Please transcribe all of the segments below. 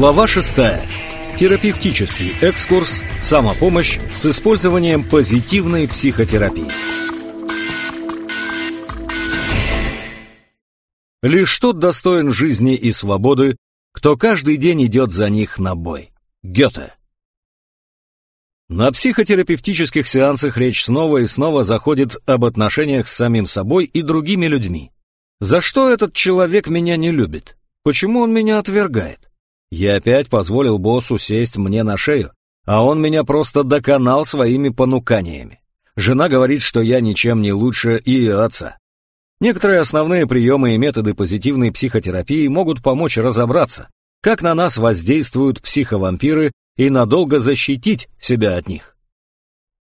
Глава 6. Терапевтический экскурс «Самопомощь» с использованием позитивной психотерапии. Лишь тот достоин жизни и свободы, кто каждый день идет за них на бой. Гёте. На психотерапевтических сеансах речь снова и снова заходит об отношениях с самим собой и другими людьми. За что этот человек меня не любит? Почему он меня отвергает? Я опять позволил боссу сесть мне на шею, а он меня просто доконал своими понуканиями. Жена говорит, что я ничем не лучше ее отца. Некоторые основные приемы и методы позитивной психотерапии могут помочь разобраться, как на нас воздействуют психовампиры и надолго защитить себя от них.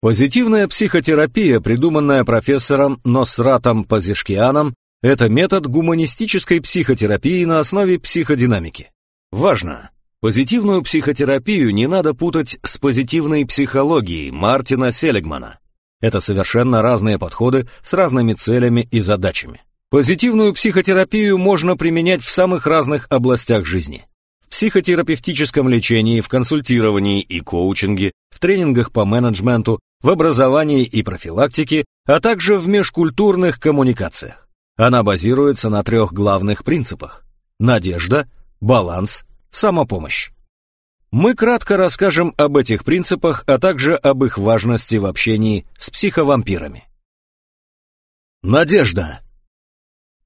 Позитивная психотерапия, придуманная профессором Носратом Пазишкианом, это метод гуманистической психотерапии на основе психодинамики. Важно! Позитивную психотерапию не надо путать с позитивной психологией Мартина Селигмана. Это совершенно разные подходы с разными целями и задачами. Позитивную психотерапию можно применять в самых разных областях жизни. В психотерапевтическом лечении, в консультировании и коучинге, в тренингах по менеджменту, в образовании и профилактике, а также в межкультурных коммуникациях. Она базируется на трех главных принципах. Надежда, баланс, самопомощь. Мы кратко расскажем об этих принципах, а также об их важности в общении с психовампирами. Надежда.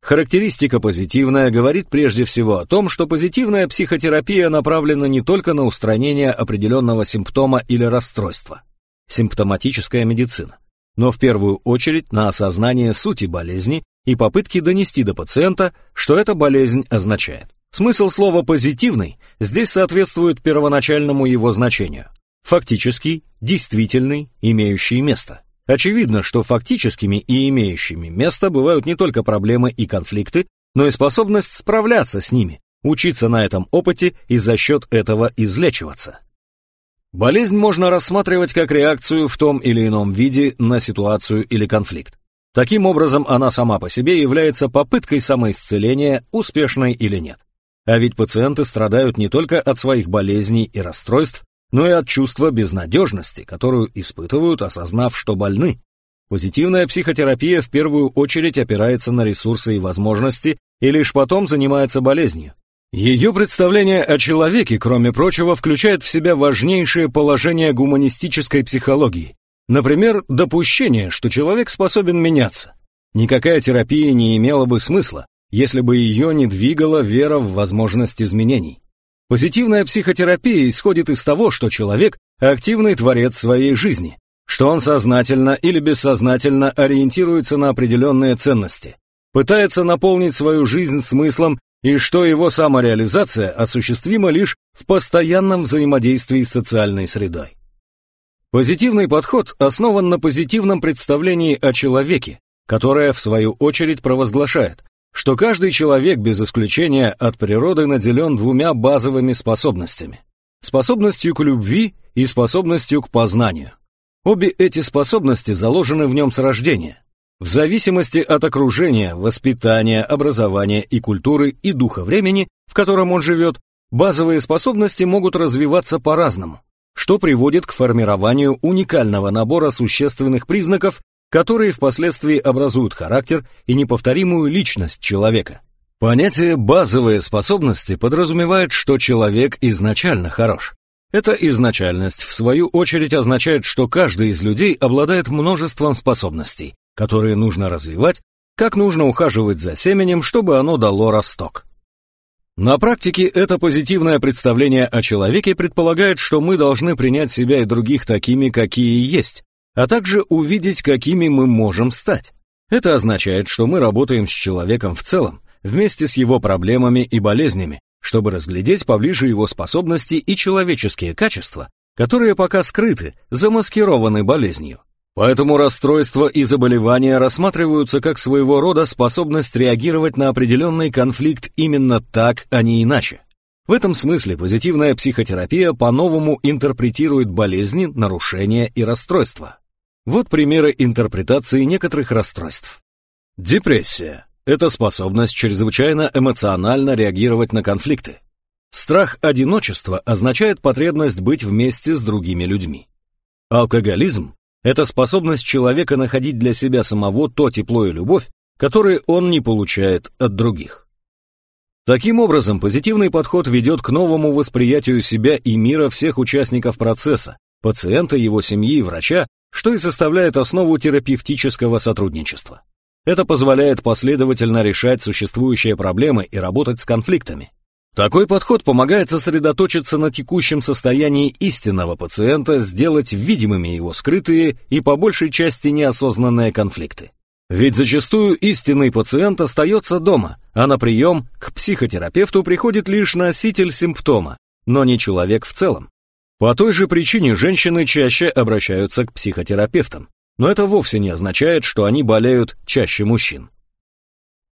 Характеристика позитивная говорит прежде всего о том, что позитивная психотерапия направлена не только на устранение определенного симптома или расстройства, симптоматическая медицина, но в первую очередь на осознание сути болезни и попытки донести до пациента, что эта болезнь означает. Смысл слова «позитивный» здесь соответствует первоначальному его значению. Фактический, действительный, имеющий место. Очевидно, что фактическими и имеющими место бывают не только проблемы и конфликты, но и способность справляться с ними, учиться на этом опыте и за счет этого излечиваться. Болезнь можно рассматривать как реакцию в том или ином виде на ситуацию или конфликт. Таким образом, она сама по себе является попыткой самоисцеления, успешной или нет. А ведь пациенты страдают не только от своих болезней и расстройств, но и от чувства безнадежности, которую испытывают, осознав, что больны. Позитивная психотерапия в первую очередь опирается на ресурсы и возможности и лишь потом занимается болезнью. Ее представление о человеке, кроме прочего, включает в себя важнейшее положение гуманистической психологии. Например, допущение, что человек способен меняться. Никакая терапия не имела бы смысла, если бы ее не двигала вера в возможность изменений. Позитивная психотерапия исходит из того, что человек – активный творец своей жизни, что он сознательно или бессознательно ориентируется на определенные ценности, пытается наполнить свою жизнь смыслом и что его самореализация осуществима лишь в постоянном взаимодействии с социальной средой. Позитивный подход основан на позитивном представлении о человеке, которое, в свою очередь, провозглашает что каждый человек без исключения от природы наделен двумя базовыми способностями. Способностью к любви и способностью к познанию. Обе эти способности заложены в нем с рождения. В зависимости от окружения, воспитания, образования и культуры и духа времени, в котором он живет, базовые способности могут развиваться по-разному, что приводит к формированию уникального набора существенных признаков которые впоследствии образуют характер и неповторимую личность человека. Понятие «базовые способности» подразумевает, что человек изначально хорош. Эта изначальность, в свою очередь, означает, что каждый из людей обладает множеством способностей, которые нужно развивать, как нужно ухаживать за семенем, чтобы оно дало росток. На практике это позитивное представление о человеке предполагает, что мы должны принять себя и других такими, какие есть, а также увидеть, какими мы можем стать. Это означает, что мы работаем с человеком в целом, вместе с его проблемами и болезнями, чтобы разглядеть поближе его способности и человеческие качества, которые пока скрыты, замаскированы болезнью. Поэтому расстройства и заболевания рассматриваются как своего рода способность реагировать на определенный конфликт именно так, а не иначе. В этом смысле позитивная психотерапия по-новому интерпретирует болезни, нарушения и расстройства. Вот примеры интерпретации некоторых расстройств. Депрессия – это способность чрезвычайно эмоционально реагировать на конфликты. Страх одиночества означает потребность быть вместе с другими людьми. Алкоголизм – это способность человека находить для себя самого то тепло и любовь, которые он не получает от других. Таким образом, позитивный подход ведет к новому восприятию себя и мира всех участников процесса, пациента, его семьи врача, что и составляет основу терапевтического сотрудничества. Это позволяет последовательно решать существующие проблемы и работать с конфликтами. Такой подход помогает сосредоточиться на текущем состоянии истинного пациента, сделать видимыми его скрытые и по большей части неосознанные конфликты. Ведь зачастую истинный пациент остается дома, а на прием к психотерапевту приходит лишь носитель симптома, но не человек в целом. По той же причине женщины чаще обращаются к психотерапевтам, но это вовсе не означает, что они болеют чаще мужчин.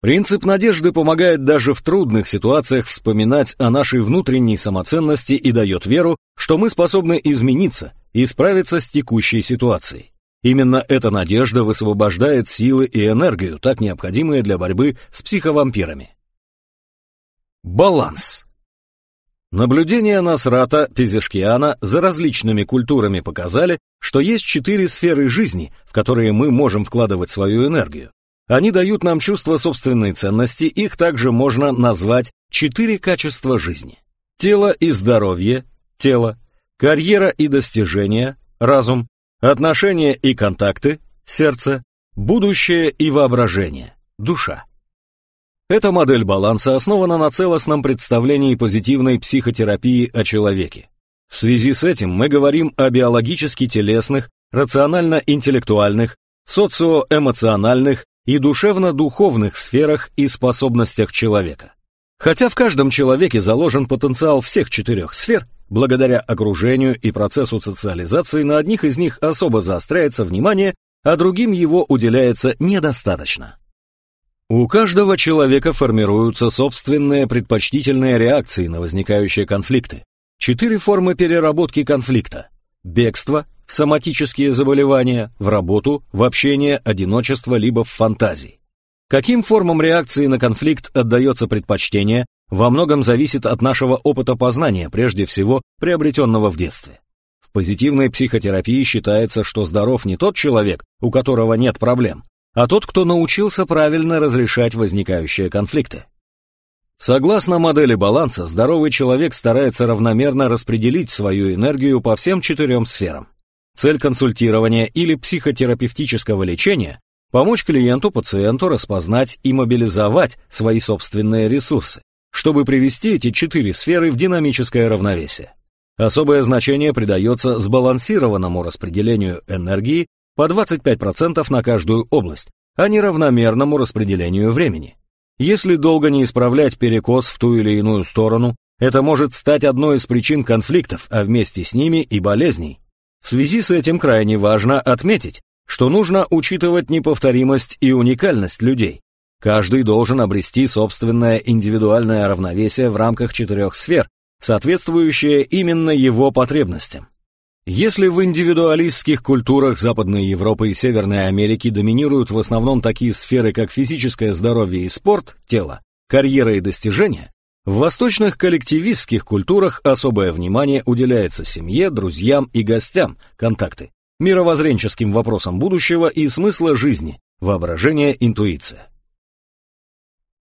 Принцип надежды помогает даже в трудных ситуациях вспоминать о нашей внутренней самоценности и дает веру, что мы способны измениться и справиться с текущей ситуацией. Именно эта надежда высвобождает силы и энергию, так необходимые для борьбы с психовампирами. Баланс. Наблюдения Насрата Пизешкиана за различными культурами показали, что есть четыре сферы жизни, в которые мы можем вкладывать свою энергию. Они дают нам чувство собственной ценности, их также можно назвать четыре качества жизни. Тело и здоровье, тело, карьера и достижения, разум, Отношения и контакты, сердце, будущее и воображение, душа. Эта модель баланса основана на целостном представлении позитивной психотерапии о человеке. В связи с этим мы говорим о биологически-телесных, рационально-интеллектуальных, социоэмоциональных и душевно-духовных сферах и способностях человека. Хотя в каждом человеке заложен потенциал всех четырех сфер, благодаря окружению и процессу социализации на одних из них особо заостряется внимание, а другим его уделяется недостаточно. У каждого человека формируются собственные предпочтительные реакции на возникающие конфликты. Четыре формы переработки конфликта. Бегство, соматические заболевания, в работу, в общение, одиночество, либо в фантазии. Каким формам реакции на конфликт отдается предпочтение, во многом зависит от нашего опыта познания, прежде всего приобретенного в детстве. В позитивной психотерапии считается, что здоров не тот человек, у которого нет проблем, а тот, кто научился правильно разрешать возникающие конфликты. Согласно модели баланса, здоровый человек старается равномерно распределить свою энергию по всем четырем сферам. Цель консультирования или психотерапевтического лечения Помочь клиенту-пациенту распознать и мобилизовать свои собственные ресурсы, чтобы привести эти четыре сферы в динамическое равновесие. Особое значение придается сбалансированному распределению энергии по 25% на каждую область, а не равномерному распределению времени. Если долго не исправлять перекос в ту или иную сторону, это может стать одной из причин конфликтов, а вместе с ними и болезней. В связи с этим крайне важно отметить, что нужно учитывать неповторимость и уникальность людей. Каждый должен обрести собственное индивидуальное равновесие в рамках четырех сфер, соответствующее именно его потребностям. Если в индивидуалистских культурах Западной Европы и Северной Америки доминируют в основном такие сферы, как физическое здоровье и спорт, тело, карьера и достижения, в восточных коллективистских культурах особое внимание уделяется семье, друзьям и гостям, контакты, мировоззренческим вопросам будущего и смысла жизни, воображение, интуиция.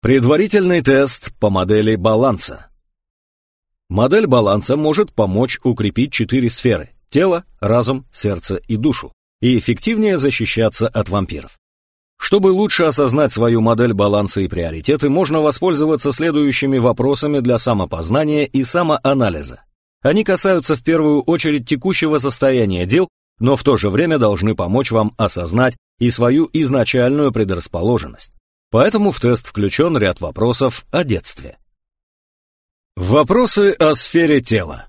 Предварительный тест по модели баланса. Модель баланса может помочь укрепить четыре сферы – тело, разум, сердце и душу, и эффективнее защищаться от вампиров. Чтобы лучше осознать свою модель баланса и приоритеты, можно воспользоваться следующими вопросами для самопознания и самоанализа. Они касаются в первую очередь текущего состояния дел но в то же время должны помочь вам осознать и свою изначальную предрасположенность. Поэтому в тест включен ряд вопросов о детстве. Вопросы о сфере тела.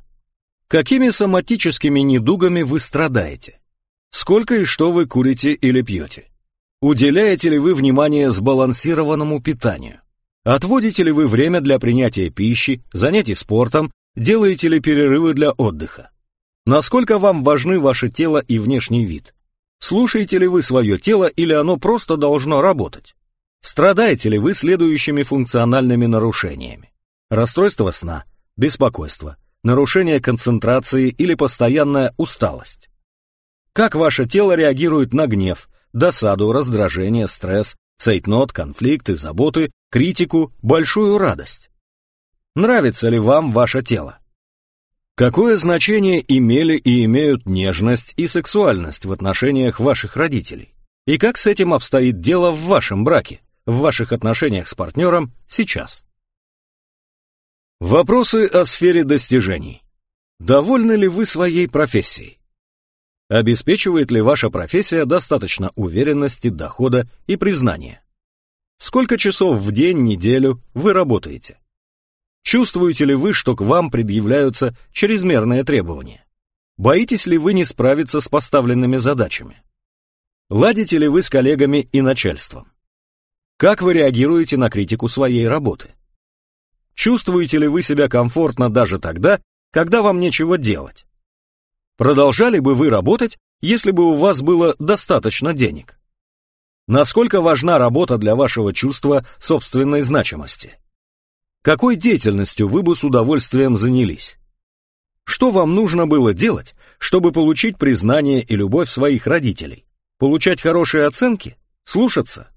Какими соматическими недугами вы страдаете? Сколько и что вы курите или пьете? Уделяете ли вы внимание сбалансированному питанию? Отводите ли вы время для принятия пищи, занятий спортом, делаете ли перерывы для отдыха? Насколько вам важны ваше тело и внешний вид? Слушаете ли вы свое тело или оно просто должно работать? Страдаете ли вы следующими функциональными нарушениями? Расстройство сна, беспокойство, нарушение концентрации или постоянная усталость? Как ваше тело реагирует на гнев, досаду, раздражение, стресс, цейтнот, конфликты, заботы, критику, большую радость? Нравится ли вам ваше тело? Какое значение имели и имеют нежность и сексуальность в отношениях ваших родителей? И как с этим обстоит дело в вашем браке, в ваших отношениях с партнером сейчас? Вопросы о сфере достижений. Довольны ли вы своей профессией? Обеспечивает ли ваша профессия достаточно уверенности, дохода и признания? Сколько часов в день, неделю вы работаете? Чувствуете ли вы, что к вам предъявляются чрезмерные требования? Боитесь ли вы не справиться с поставленными задачами? Ладите ли вы с коллегами и начальством? Как вы реагируете на критику своей работы? Чувствуете ли вы себя комфортно даже тогда, когда вам нечего делать? Продолжали бы вы работать, если бы у вас было достаточно денег? Насколько важна работа для вашего чувства собственной значимости? Какой деятельностью вы бы с удовольствием занялись? Что вам нужно было делать, чтобы получить признание и любовь своих родителей? Получать хорошие оценки? Слушаться?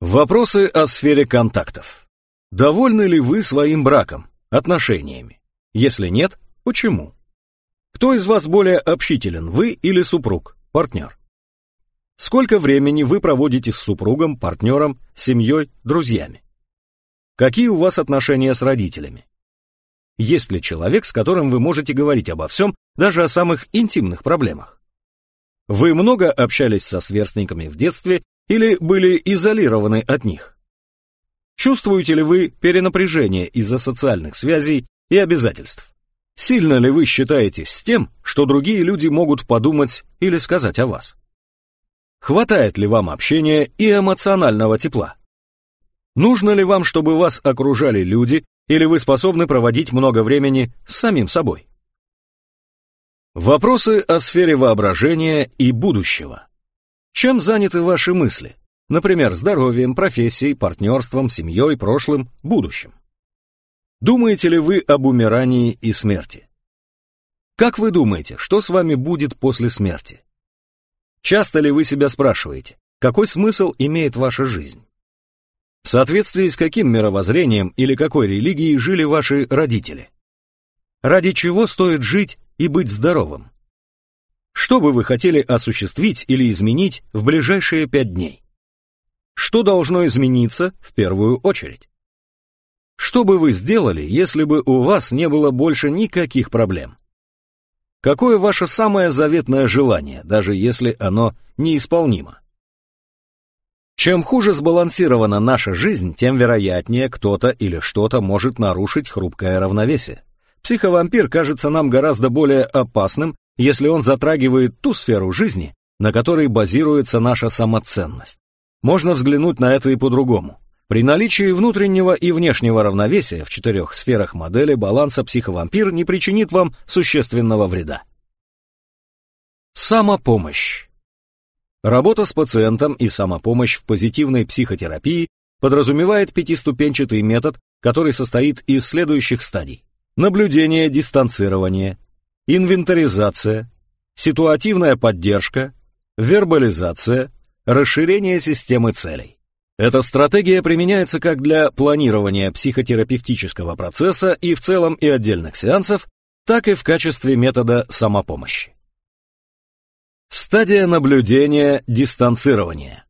Вопросы о сфере контактов. Довольны ли вы своим браком, отношениями? Если нет, почему? Кто из вас более общителен, вы или супруг, партнер? Сколько времени вы проводите с супругом, партнером, семьей, друзьями? Какие у вас отношения с родителями? Есть ли человек, с которым вы можете говорить обо всем, даже о самых интимных проблемах? Вы много общались со сверстниками в детстве или были изолированы от них? Чувствуете ли вы перенапряжение из-за социальных связей и обязательств? Сильно ли вы считаетесь с тем, что другие люди могут подумать или сказать о вас? Хватает ли вам общения и эмоционального тепла? Нужно ли вам, чтобы вас окружали люди, или вы способны проводить много времени с самим собой? Вопросы о сфере воображения и будущего. Чем заняты ваши мысли? Например, здоровьем, профессией, партнерством, семьей, прошлым, будущим. Думаете ли вы об умирании и смерти? Как вы думаете, что с вами будет после смерти? Часто ли вы себя спрашиваете, какой смысл имеет ваша жизнь? В соответствии с каким мировоззрением или какой религией жили ваши родители? Ради чего стоит жить и быть здоровым. Что бы вы хотели осуществить или изменить в ближайшие пять дней? Что должно измениться в первую очередь? Что бы вы сделали, если бы у вас не было больше никаких проблем? Какое ваше самое заветное желание, даже если оно неисполнимо? Чем хуже сбалансирована наша жизнь, тем вероятнее кто-то или что-то может нарушить хрупкое равновесие. Психовампир кажется нам гораздо более опасным, если он затрагивает ту сферу жизни, на которой базируется наша самоценность. Можно взглянуть на это и по-другому. При наличии внутреннего и внешнего равновесия в четырех сферах модели баланса психовампир не причинит вам существенного вреда. Самопомощь. Работа с пациентом и самопомощь в позитивной психотерапии подразумевает пятиступенчатый метод, который состоит из следующих стадий наблюдение дистанцирование, инвентаризация, ситуативная поддержка, вербализация, расширение системы целей. Эта стратегия применяется как для планирования психотерапевтического процесса и в целом и отдельных сеансов, так и в качестве метода самопомощи. Стадия наблюдения дистанцирования.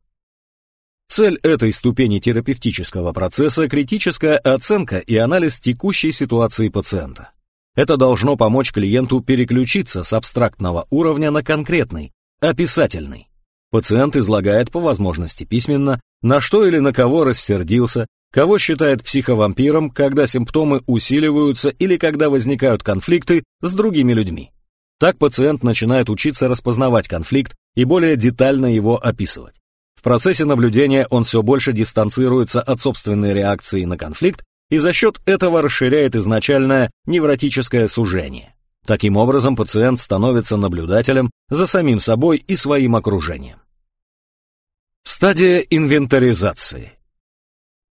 Цель этой ступени терапевтического процесса – критическая оценка и анализ текущей ситуации пациента. Это должно помочь клиенту переключиться с абстрактного уровня на конкретный, описательный. Пациент излагает по возможности письменно, на что или на кого рассердился, кого считает психовампиром, когда симптомы усиливаются или когда возникают конфликты с другими людьми. Так пациент начинает учиться распознавать конфликт и более детально его описывать. В процессе наблюдения он все больше дистанцируется от собственной реакции на конфликт и за счет этого расширяет изначальное невротическое сужение. Таким образом, пациент становится наблюдателем за самим собой и своим окружением. Стадия инвентаризации.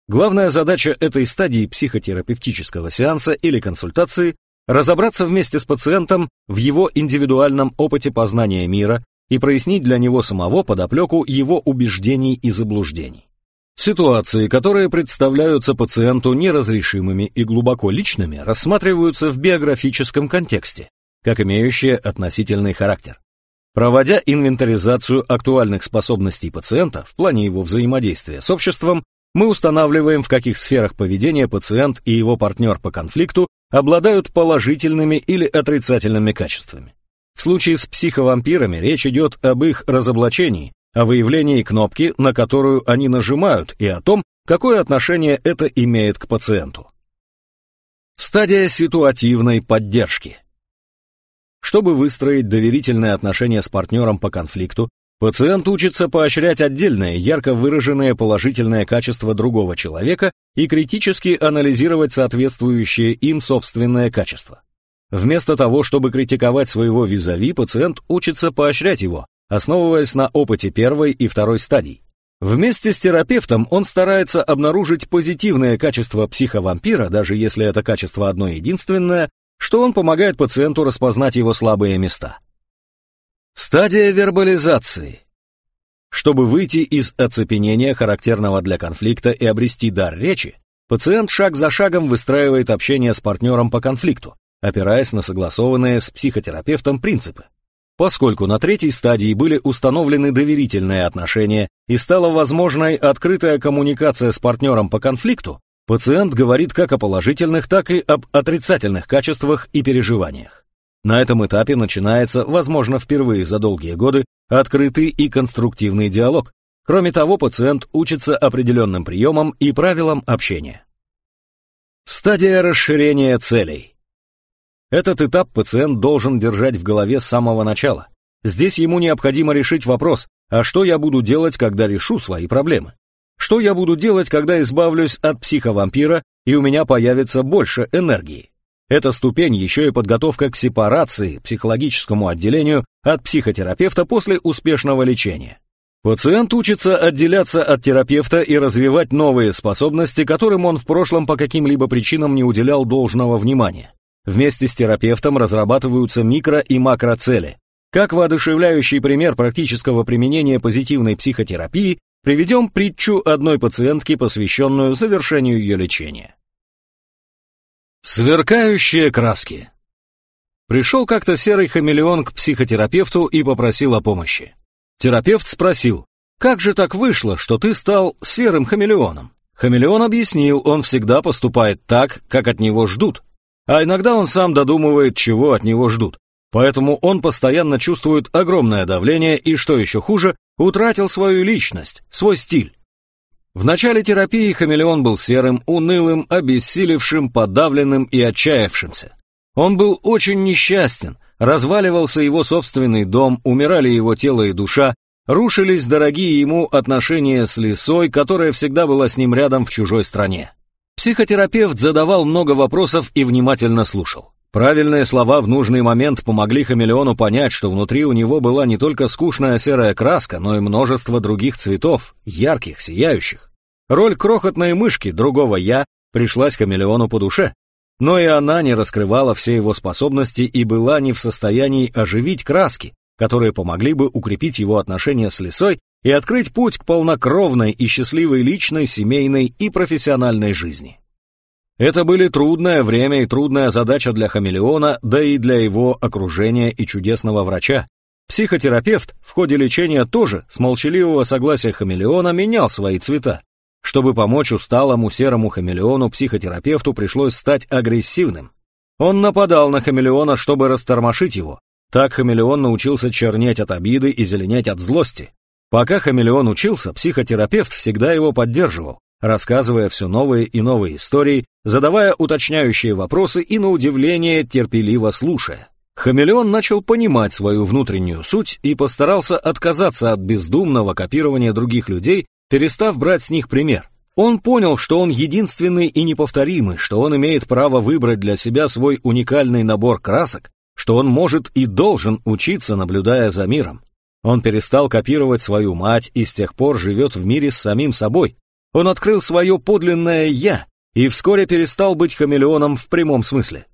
Главная задача этой стадии психотерапевтического сеанса или консультации – разобраться вместе с пациентом в его индивидуальном опыте познания мира и прояснить для него самого подоплеку его убеждений и заблуждений. Ситуации, которые представляются пациенту неразрешимыми и глубоко личными, рассматриваются в биографическом контексте, как имеющие относительный характер. Проводя инвентаризацию актуальных способностей пациента в плане его взаимодействия с обществом, мы устанавливаем, в каких сферах поведения пациент и его партнер по конфликту обладают положительными или отрицательными качествами. В случае с психовампирами речь идет об их разоблачении, о выявлении кнопки, на которую они нажимают, и о том, какое отношение это имеет к пациенту. Стадия ситуативной поддержки. Чтобы выстроить доверительные отношения с партнером по конфликту, пациент учится поощрять отдельные, ярко выраженные положительные качества другого человека и критически анализировать соответствующие им собственные качества. Вместо того, чтобы критиковать своего визави, пациент учится поощрять его, основываясь на опыте первой и второй стадий. Вместе с терапевтом он старается обнаружить позитивные качества психовампира, даже если это качество одно единственное, что он помогает пациенту распознать его слабые места. Стадия вербализации. Чтобы выйти из оцепенения, характерного для конфликта, и обрести дар речи, пациент шаг за шагом выстраивает общение с партнером по конфликту, опираясь на согласованные с психотерапевтом принципы. Поскольку на третьей стадии были установлены доверительные отношения и стала возможной открытая коммуникация с партнером по конфликту, пациент говорит как о положительных, так и об отрицательных качествах и переживаниях. На этом этапе начинается, возможно, впервые за долгие годы, открытый и конструктивный диалог. Кроме того, пациент учится определенным приемам и правилам общения. Стадия расширения целей. Этот этап пациент должен держать в голове с самого начала. Здесь ему необходимо решить вопрос, а что я буду делать, когда решу свои проблемы? Что я буду делать, когда избавлюсь от психовампира и у меня появится больше энергии? Эта ступень еще и подготовка к сепарации, психологическому отделению от психотерапевта после успешного лечения. Пациент учится отделяться от терапевта и развивать новые способности, которым он в прошлом по каким-либо причинам не уделял должного внимания. Вместе с терапевтом разрабатываются микро- и макроцели. Как воодушевляющий пример практического применения позитивной психотерапии, приведем притчу одной пациентки, посвященную завершению ее лечения. Сверкающие краски. Пришел как-то серый хамелеон к психотерапевту и попросил о помощи. Терапевт спросил, «Как же так вышло, что ты стал серым хамелеоном?» Хамелеон объяснил, он всегда поступает так, как от него ждут, а иногда он сам додумывает, чего от него ждут. Поэтому он постоянно чувствует огромное давление и, что еще хуже, утратил свою личность, свой стиль. В начале терапии хамелеон был серым, унылым, обессилевшим, подавленным и отчаявшимся. Он был очень несчастен, разваливался его собственный дом, умирали его тело и душа, рушились дорогие ему отношения с лисой, которая всегда была с ним рядом в чужой стране. Психотерапевт задавал много вопросов и внимательно слушал. Правильные слова в нужный момент помогли хамелеону понять, что внутри у него была не только скучная серая краска, но и множество других цветов, ярких, сияющих. Роль крохотной мышки, другого «я», пришлась хамелеону по душе. Но и она не раскрывала все его способности и была не в состоянии оживить краски, которые помогли бы укрепить его отношения с лисой и открыть путь к полнокровной и счастливой личной, семейной и профессиональной жизни. Это были трудное время и трудная задача для хамелеона, да и для его окружения и чудесного врача. Психотерапевт в ходе лечения тоже с молчаливого согласия хамелеона менял свои цвета. Чтобы помочь усталому серому хамелеону, психотерапевту пришлось стать агрессивным. Он нападал на хамелеона, чтобы растормошить его. Так хамелеон научился чернеть от обиды и зеленеть от злости. Пока хамелеон учился, психотерапевт всегда его поддерживал, рассказывая все новые и новые истории, задавая уточняющие вопросы и, на удивление, терпеливо слушая. Хамелеон начал понимать свою внутреннюю суть и постарался отказаться от бездумного копирования других людей, перестав брать с них пример. Он понял, что он единственный и неповторимый, что он имеет право выбрать для себя свой уникальный набор красок, что он может и должен учиться, наблюдая за миром. Он перестал копировать свою мать и с тех пор живет в мире с самим собой. Он открыл свое подлинное «я» и вскоре перестал быть хамелеоном в прямом смысле.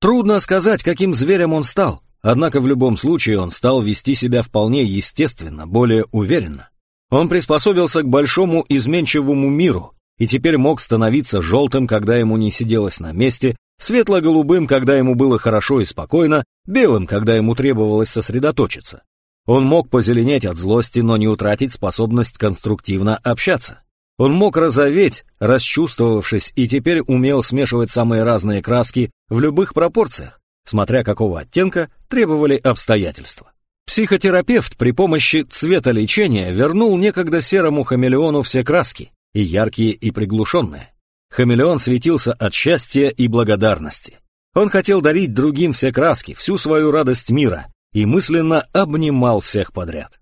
Трудно сказать, каким зверем он стал, однако в любом случае он стал вести себя вполне естественно, более уверенно. Он приспособился к большому изменчивому миру и теперь мог становиться желтым, когда ему не сиделось на месте, светло-голубым, когда ему было хорошо и спокойно, белым, когда ему требовалось сосредоточиться. Он мог позеленеть от злости, но не утратить способность конструктивно общаться. Он мог розоветь, расчувствовавшись, и теперь умел смешивать самые разные краски в любых пропорциях, смотря какого оттенка требовали обстоятельства. Психотерапевт при помощи цветолечения вернул некогда серому хамелеону все краски, и яркие, и приглушенные. Хамелеон светился от счастья и благодарности. Он хотел дарить другим все краски, всю свою радость мира, и мысленно обнимал всех подряд.